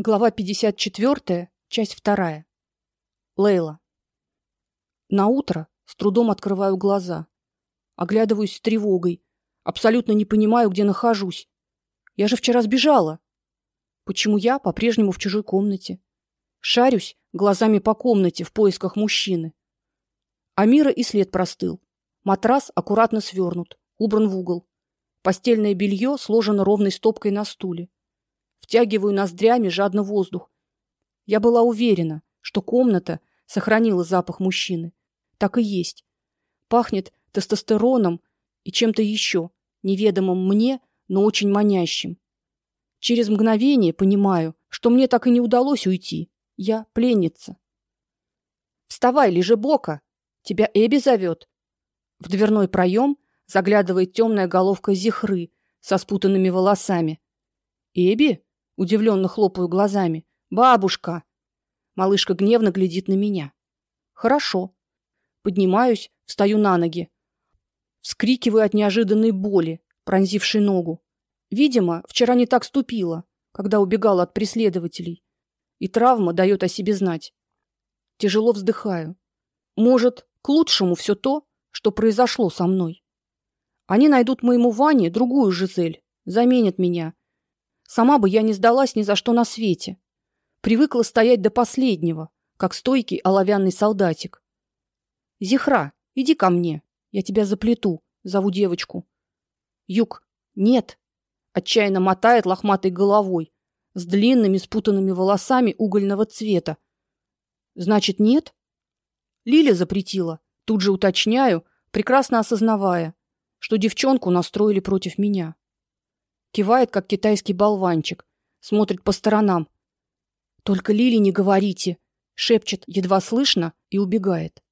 Глава 54, часть 2. Лейла. На утро с трудом открываю глаза, оглядываюсь с тревогой, абсолютно не понимаю, где нахожусь. Я же вчера сбежала. Почему я по-прежнему в чужой комнате? Шарюсь глазами по комнате в поисках мужчины. Амира и след простыл. Матрас аккуратно свернут, убран в угол. Постельное белье сложено ровной стопкой на стуле. Втягиваю ноздрями жадно воздух. Я была уверена, что комната сохранила запах мужчины. Так и есть. Пахнет тестостероном и чем-то еще, неведомым мне, но очень манящим. Через мгновение понимаю, что мне так и не удалось уйти. Я пленница. Вставай, лежи бока. Тебя Эби зовет. В дверной проем заглядывает темная головка Зихры со спутанными волосами. Эби? Удивленно хлопаю глазами. Бабушка. Малышка гневно глядит на меня. Хорошо. Поднимаюсь, встаю на ноги. Вскрикиваю от неожиданной боли, пронзившей ногу. Видимо, вчера не так ступила, когда убегала от преследователей. И травма дает о себе знать. Тяжело вздыхаю. Может, к лучшему все то, что произошло со мной. Они найдут моему Ване другую Жизель, заменят меня Сама бы я не сдалась ни за что на свете. Привыкла стоять до последнего, как стойкий оловянный солдатик. Зихра, иди ко мне. Я тебя заплету, зову девочку. Юг. Нет. Отчаянно мотает лохматой головой, с длинными спутанными волосами угольного цвета. Значит, нет? Лиля запретила. Тут же уточняю, прекрасно осознавая, что девчонку настроили против меня кивает, как китайский болванчик, смотрит по сторонам. Только Лили не говорите, шепчет едва слышно и убегает.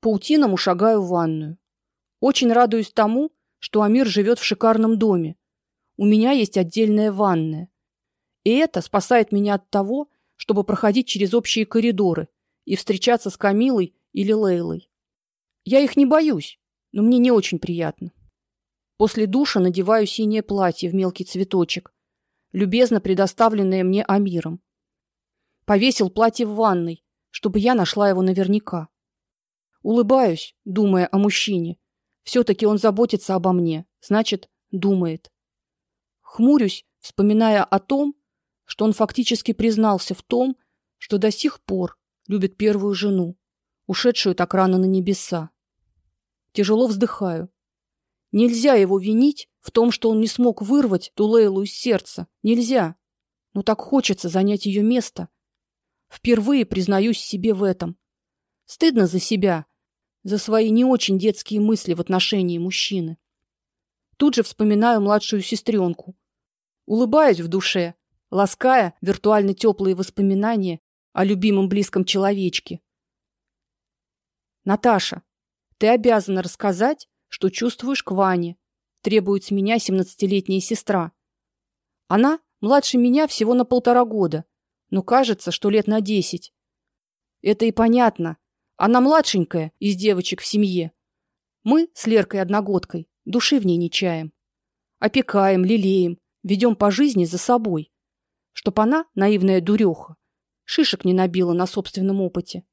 Паутиному шагаю в ванную. Очень радуюсь тому, что Амир живет в шикарном доме. У меня есть отдельная ванная. И это спасает меня от того, чтобы проходить через общие коридоры и встречаться с Камилой или Лейлой. Я их не боюсь, но мне не очень приятно. После душа надеваю синее платье в мелкий цветочек, любезно предоставленное мне Амиром. Повесил платье в ванной, чтобы я нашла его наверняка. Улыбаюсь, думая о мужчине. все таки он заботится обо мне, значит, думает. Хмурюсь, вспоминая о том, что он фактически признался в том, что до сих пор любит первую жену, ушедшую так рано на небеса. Тяжело вздыхаю. Нельзя его винить в том, что он не смог вырвать Тулейлу из сердца. Нельзя. Но так хочется занять ее место. Впервые признаюсь себе в этом. Стыдно за себя, за свои не очень детские мысли в отношении мужчины. Тут же вспоминаю младшую сестренку. Улыбаюсь в душе, лаская виртуально теплые воспоминания о любимом близком человечке. Наташа, ты обязана рассказать, что чувствуешь к Ване, требует с меня семнадцатилетняя сестра. Она младше меня всего на полтора года, но кажется, что лет на десять. Это и понятно. Она младшенькая из девочек в семье. Мы с Леркой одногодкой души в ней не чаем. Опекаем, лелеем, ведем по жизни за собой, чтоб она, наивная дуреха, шишек не набила на собственном опыте.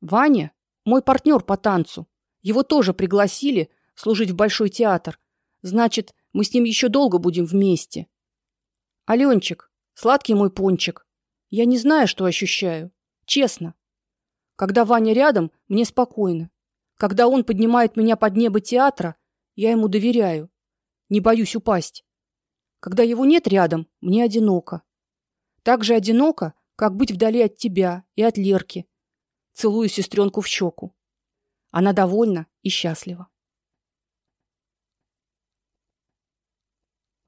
Ваня мой партнер по танцу, его тоже пригласили служить в большой театр. Значит, мы с ним еще долго будем вместе. Аленчик, сладкий мой пончик. Я не знаю, что ощущаю, честно. Когда Ваня рядом, мне спокойно. Когда он поднимает меня под небо театра, я ему доверяю. Не боюсь упасть. Когда его нет рядом, мне одиноко. Так же одиноко, как быть вдали от тебя и от Лерки. Целую сестренку в щеку. Она довольна и счастлива.